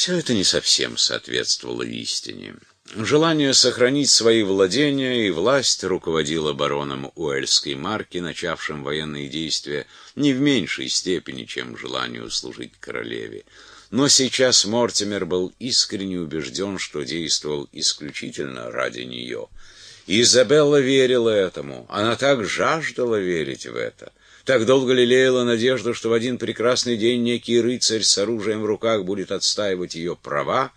Все это не совсем соответствовало истине. Желание сохранить свои владения и власть руководило бароном Уэльской марки, начавшим военные действия, не в меньшей степени, чем желанию служить королеве. Но сейчас Мортимер был искренне убежден, что действовал исключительно ради нее. Изабелла верила этому, она так жаждала верить в это. Так долго лелеяла надежду, что в один прекрасный день некий рыцарь с оружием в руках будет отстаивать ее права,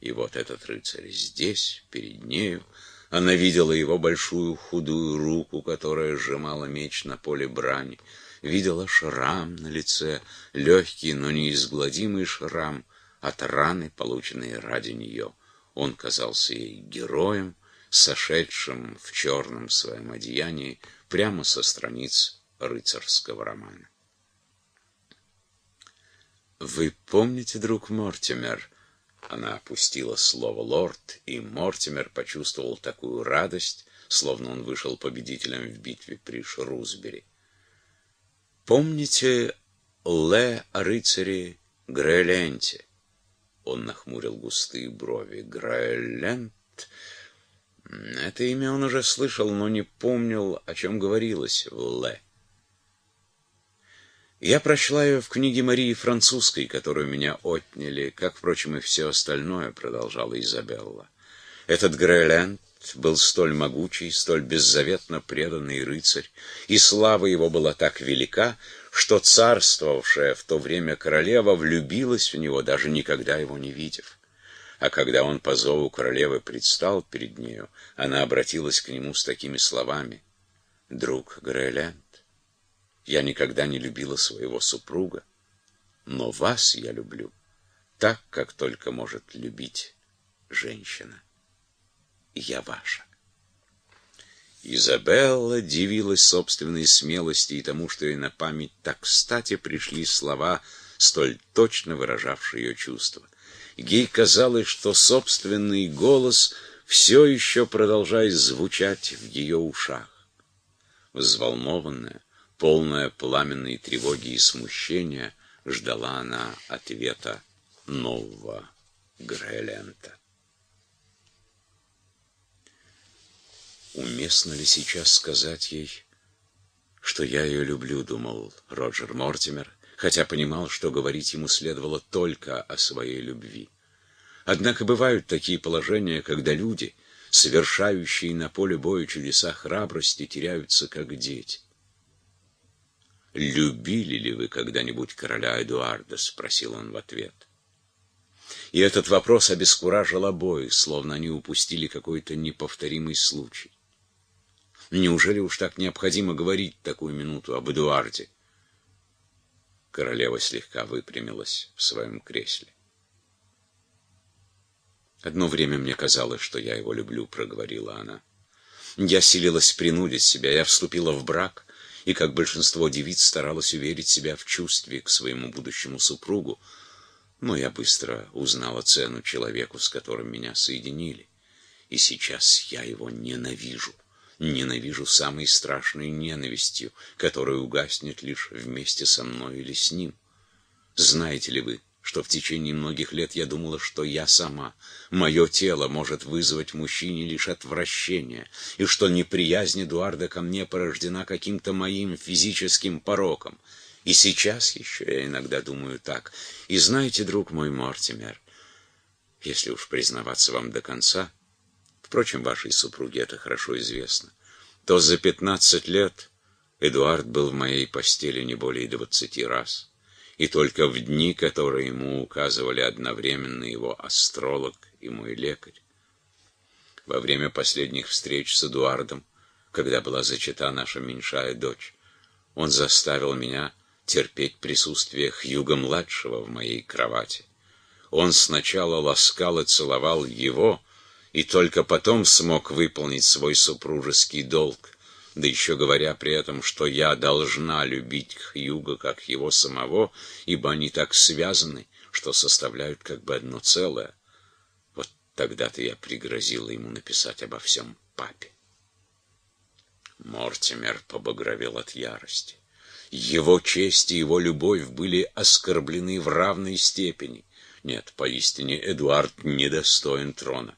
и вот этот рыцарь здесь, перед нею. Она видела его большую худую руку, которая сжимала меч на поле брани. Видела шрам на лице, легкий, но неизгладимый шрам от раны, полученной ради нее. Он казался ей героем, сошедшим в черном своем одеянии прямо со страниц рыцарского романа. «Вы помните, друг Мортимер?» Она опустила слово «лорд», и Мортимер почувствовал такую радость, словно он вышел победителем в битве при Шрусбери. «Помните Ле о рыцаре Граэленте?» Он нахмурил густые брови. «Граэлент?» Это имя он уже слышал, но не помнил, о чем говорилось в Ле. Я прочла ее в книге Марии Французской, которую меня отняли, как, впрочем, и все остальное, продолжала Изабелла. Этот Грейленд был столь могучий, столь беззаветно преданный рыцарь, и слава его была так велика, что царствовавшая в то время королева влюбилась в него, даже никогда его не видев. А когда он по зову королевы предстал перед нею, она обратилась к нему с такими словами. «Друг Грейленд, я никогда не любила своего супруга, но вас я люблю так, как только может любить женщина. Я ваша. Изабелла дивилась собственной смелости и тому, что ей на память так кстати пришли слова, столь точно выражавшие ее чувства. Ей казалось, что собственный голос все еще продолжает звучать в ее ушах. Взволнованная, полная пламенной тревоги и смущения, ждала она ответа нового Грэлента. Уместно ли сейчас сказать ей, что я ее люблю, думал Роджер Мортимер, хотя понимал, что говорить ему следовало только о своей любви. Однако бывают такие положения, когда люди, совершающие на поле боя чудеса храбрости, теряются как дети. «Любили ли вы когда-нибудь короля Эдуарда?» — спросил он в ответ. И этот вопрос обескуражил обоих, словно они упустили какой-то неповторимый случай. Неужели уж так необходимо говорить такую минуту об Эдуарде? Королева слегка выпрямилась в своем кресле. «Одно время мне казалось, что я его люблю», — проговорила она. «Я силилась принудить себя, я вступила в брак» и, как большинство девиц, старалась уверить себя в чувстве к своему будущему супругу, но я быстро узнала цену человеку, с которым меня соединили, и сейчас я его ненавижу. Ненавижу самой страшной ненавистью, которая угаснет лишь вместе со мной или с ним. Знаете ли вы, что в течение многих лет я думала, что я сама, мое тело может вызвать мужчине лишь отвращение, и что неприязнь Эдуарда ко мне порождена каким-то моим физическим пороком. И сейчас еще я иногда думаю так. И знаете, друг мой Мортимер, если уж признаваться вам до конца, впрочем, вашей супруге это хорошо известно, то за пятнадцать лет Эдуард был в моей постели не более двадцати раз и только в дни, которые ему указывали одновременно его астролог и мой лекарь. Во время последних встреч с Эдуардом, когда была зачата наша меньшая дочь, он заставил меня терпеть присутствие Хьюга-младшего в моей кровати. Он сначала ласкал и целовал его, и только потом смог выполнить свой супружеский долг да еще говоря при этом, что я должна любить Хьюга как его самого, ибо они так связаны, что составляют как бы одно целое. Вот тогда-то я пригрозила ему написать обо всем папе. Мортимер побагровел от ярости. Его честь и его любовь были оскорблены в равной степени. Нет, поистине, Эдуард недостоин трона.